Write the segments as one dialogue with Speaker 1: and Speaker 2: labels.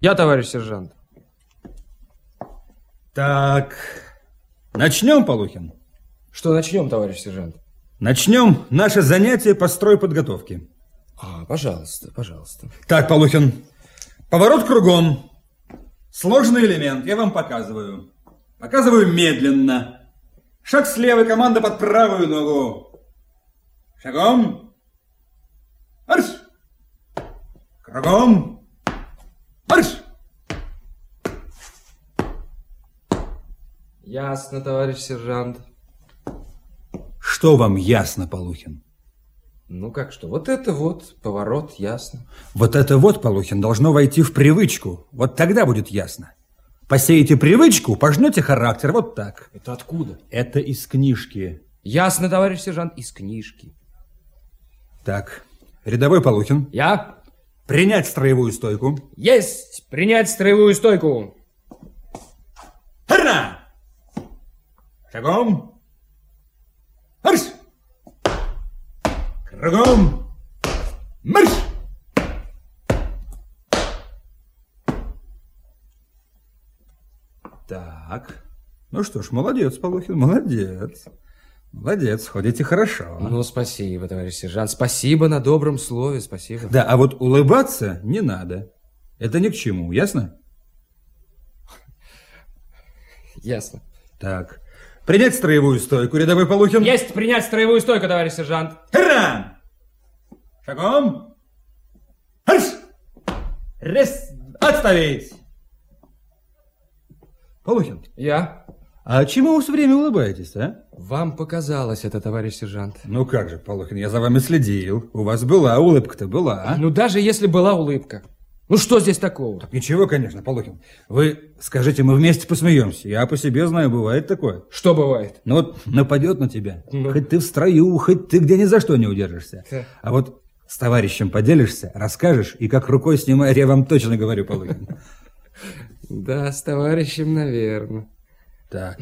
Speaker 1: Я, товарищ сержант.
Speaker 2: Так, начнем, Полухин?
Speaker 1: Что начнем, товарищ сержант?
Speaker 2: Начнем наше занятие по стройподготовке.
Speaker 1: А, пожалуйста, пожалуйста.
Speaker 2: Так, Полухин, поворот кругом. Сложный элемент, я вам показываю. Показываю медленно. Шаг с левой, команда под правую ногу. Шагом. Марш! Кругом. Марш!
Speaker 1: Ясно, товарищ сержант.
Speaker 2: Что вам ясно, Полухин?
Speaker 1: Ну как что, вот это вот поворот, ясно.
Speaker 2: Вот это вот, Полухин, должно войти в привычку. Вот тогда будет ясно. Посеете привычку, пожнете характер, вот так.
Speaker 1: Это откуда?
Speaker 2: Это из книжки.
Speaker 1: Ясно, товарищ сержант, из книжки.
Speaker 2: Так, рядовой Полухин.
Speaker 1: Я?
Speaker 2: Принять строевую стойку.
Speaker 1: Есть! Принять строевую стойку.
Speaker 2: Хара! Шагом. Марш! Кругом. Марш! Так. Ну что ж, молодец, Полухин, молодец. Молодец, ходите хорошо.
Speaker 1: Ну, спасибо, товарищ сержант. Спасибо на добром слове, спасибо.
Speaker 2: Да, а вот улыбаться не надо. Это ни к чему, ясно?
Speaker 1: Ясно.
Speaker 2: Так. Принять строевую стойку, рядовой Полухин.
Speaker 1: Есть принять строевую стойку, товарищ сержант.
Speaker 2: Хра! Шагом. Марш! Раз, отставить! Полухин,
Speaker 1: Я?
Speaker 2: А чему вы все время улыбаетесь, а?
Speaker 1: Вам показалось это, товарищ сержант.
Speaker 2: Ну как же, Полухин, я за вами следил. У вас была улыбка-то, была.
Speaker 1: Ну, даже если была улыбка. Ну, что здесь такого?
Speaker 2: Ничего, конечно, Полухин. Вы скажите, мы вместе посмеемся. Я по себе знаю, бывает такое.
Speaker 1: Что бывает?
Speaker 2: Ну вот нападет на тебя.
Speaker 1: Ну.
Speaker 2: Хоть ты в строю, хоть ты где ни за что не удержишься.
Speaker 1: Да.
Speaker 2: А вот с товарищем поделишься, расскажешь, и как рукой снимает, я вам точно говорю, Полухин.
Speaker 1: Да, с товарищем, наверное.
Speaker 2: Так,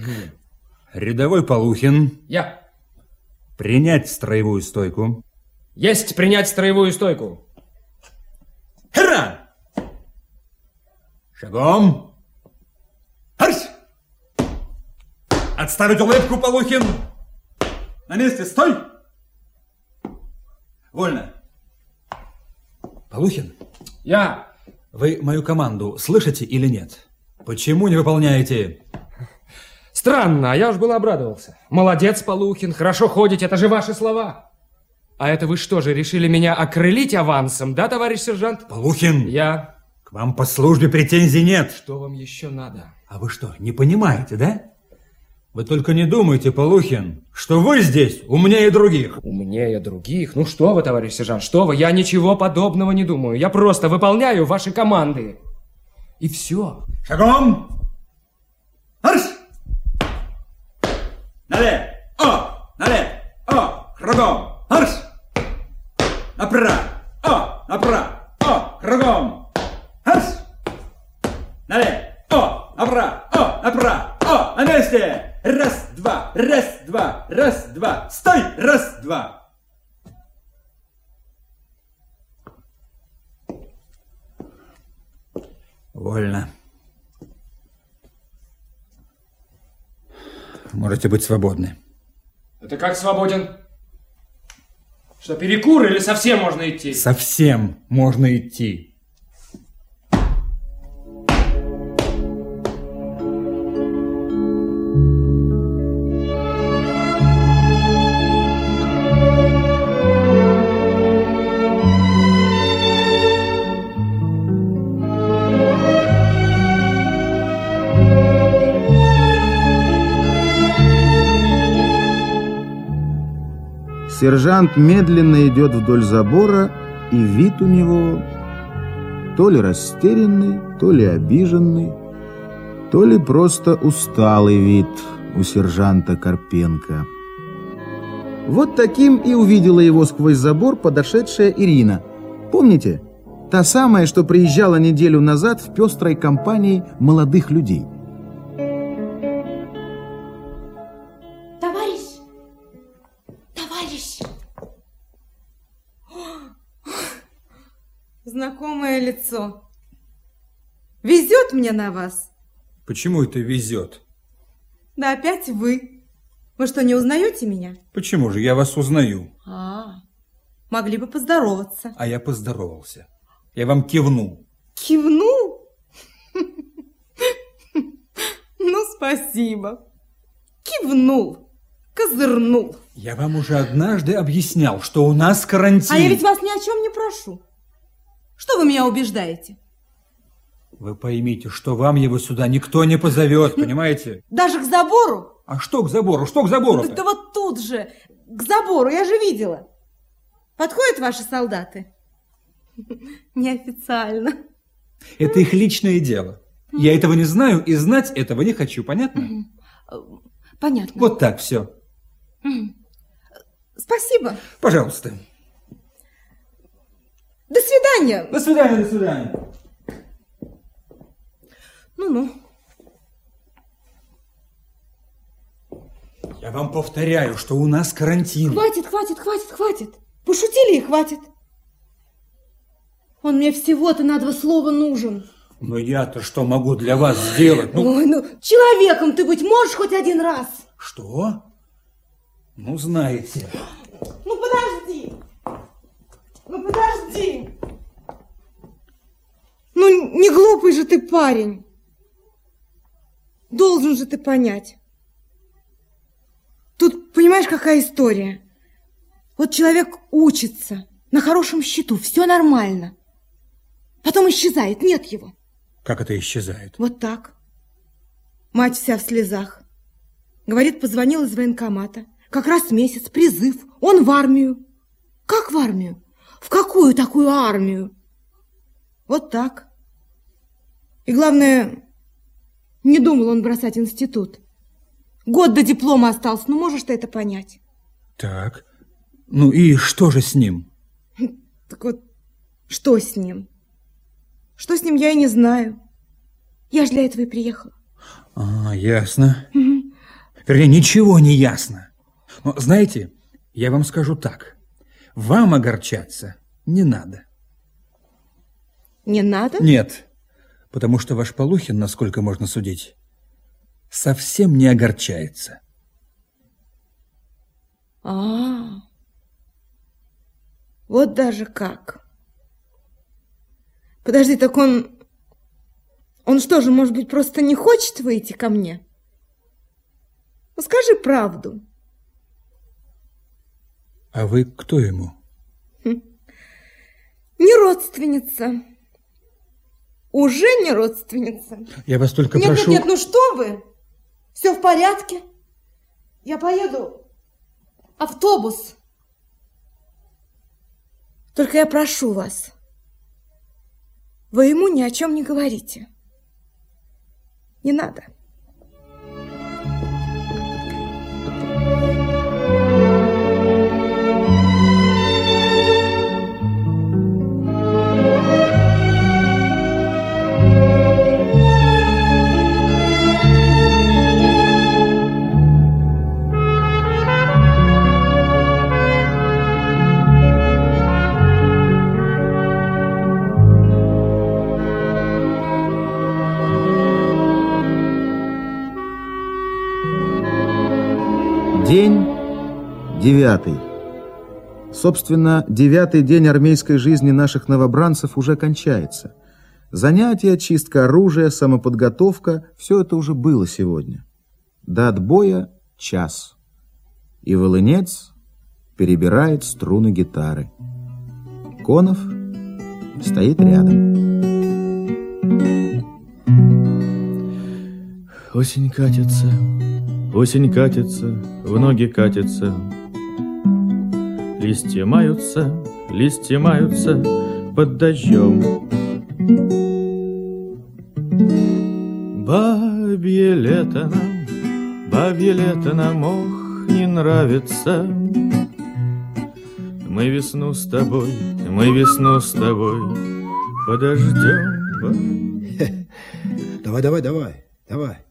Speaker 2: рядовой Полухин,
Speaker 1: Я.
Speaker 2: принять строевую стойку.
Speaker 1: Есть принять строевую стойку.
Speaker 2: Хра! Шагом. Марш! Отставить улыбку, Полухин! На месте, стой! Вольно. Полухин,
Speaker 1: Я.
Speaker 2: вы мою команду слышите или нет? Почему не выполняете?
Speaker 1: Странно, а я уж был обрадовался. Молодец, Полухин, хорошо ходите, это же ваши слова. А это вы что же, решили меня окрылить авансом, да, товарищ сержант?
Speaker 2: Полухин,
Speaker 1: Я.
Speaker 2: к вам по службе претензий нет.
Speaker 1: Что вам еще надо?
Speaker 2: А вы что, не понимаете, да? Вы только не думайте, Полухин, что вы здесь умнее других.
Speaker 1: Умнее других? Ну что вы, товарищ сержант, что вы? Я ничего подобного не думаю. Я просто выполняю ваши команды. И все.
Speaker 2: Шагом! Марш! Налево! О! Налево! О! Кругом! Марш! Направо! О! Направо! О! Кругом! Марш! Налево! О! Направо! О! Направо! О! На месте! Раз, два! Раз, два! Раз, два! Стой! Раз, два! Вольно. Можете быть свободны.
Speaker 1: Это как свободен? Что, перекур или совсем можно идти?
Speaker 2: Совсем можно идти.
Speaker 3: Сержант медленно идет вдоль забора, и вид у него то ли растерянный, то ли обиженный, то ли просто усталый вид у сержанта Карпенко. Вот таким и увидела его сквозь забор подошедшая Ирина. Помните? Та самая, что приезжала неделю назад в пестрой компании молодых людей.
Speaker 4: Знакомое лицо. Везет мне на вас.
Speaker 2: Почему это везет?
Speaker 4: Да опять вы. Вы что, не узнаете меня?
Speaker 2: Почему же? Я вас узнаю.
Speaker 4: А, могли бы поздороваться.
Speaker 2: А я поздоровался. Я вам кивнул.
Speaker 4: Кивнул? Ну, спасибо. Кивнул. Козырнул.
Speaker 2: Я вам уже однажды объяснял, что у нас карантин.
Speaker 4: А я ведь вас ни о чем не прошу. Что вы меня убеждаете?
Speaker 2: Вы поймите, что вам его сюда никто не позовет, понимаете?
Speaker 4: Даже к забору?
Speaker 2: А что к забору? Что к забору?
Speaker 4: Да, да вот тут же, к забору, я же видела. Подходят ваши солдаты? Неофициально.
Speaker 2: Это их личное дело. Я этого не знаю и знать этого не хочу, понятно?
Speaker 4: Понятно.
Speaker 2: Вот так все.
Speaker 4: Спасибо.
Speaker 2: Пожалуйста.
Speaker 4: До свидания.
Speaker 2: До свидания, до свидания.
Speaker 4: Ну-ну.
Speaker 2: Я вам повторяю, что у нас карантин.
Speaker 4: Хватит, хватит, хватит, хватит. Пошутили и хватит. Он мне всего-то на два слова нужен.
Speaker 2: Но я-то что могу для вас сделать? Ну...
Speaker 4: Ой, ну, человеком ты быть можешь хоть один раз?
Speaker 2: Что? Ну, знаете.
Speaker 4: Ну, подожди. Ну, подожди. Ну, глупый же ты парень. Должен же ты понять. Тут, понимаешь, какая история? Вот человек учится, на хорошем счету, все нормально. Потом исчезает, нет его.
Speaker 2: Как это исчезает?
Speaker 4: Вот так. Мать вся в слезах. Говорит, позвонил из военкомата. Как раз месяц, призыв. Он в армию. Как в армию? В какую такую армию? Вот так. И главное, не думал он бросать институт. Год до диплома остался, ну можешь ты это понять?
Speaker 2: Так, ну и что же с ним?
Speaker 4: Так вот, что с ним? Что с ним, я и не знаю. Я же для этого и приехала.
Speaker 2: А, ясно. Угу. Вернее, ничего не ясно. Но знаете, я вам скажу так. Вам огорчаться не надо.
Speaker 4: Не надо?
Speaker 2: Нет потому что ваш Полухин, насколько можно судить, совсем не огорчается.
Speaker 4: А, -а, а, вот даже как. Подожди, так он, он что же, может быть, просто не хочет выйти ко мне? Ну, скажи правду.
Speaker 2: А вы кто ему?
Speaker 4: Хм. Не родственница. Уже не родственница?
Speaker 2: Я вас только
Speaker 4: нет,
Speaker 2: прошу...
Speaker 4: Нет, нет, ну что вы? Все в порядке? Я поеду. Автобус. Только я прошу вас, вы ему ни о чем не говорите. Не надо.
Speaker 3: Девятый. Собственно, девятый день армейской жизни наших новобранцев уже кончается. Занятия, чистка оружия, самоподготовка – все это уже было сегодня. До отбоя – час. И волынец перебирает струны гитары. Конов стоит рядом.
Speaker 5: Осень катится, Осень катится, в ноги катится. Листья маются, листья маются под дождем. Бабье лето нам, бабье лето нам, ох, не нравится. Мы весну с тобой, мы весну с тобой подождем.
Speaker 6: Давай, давай, давай, давай.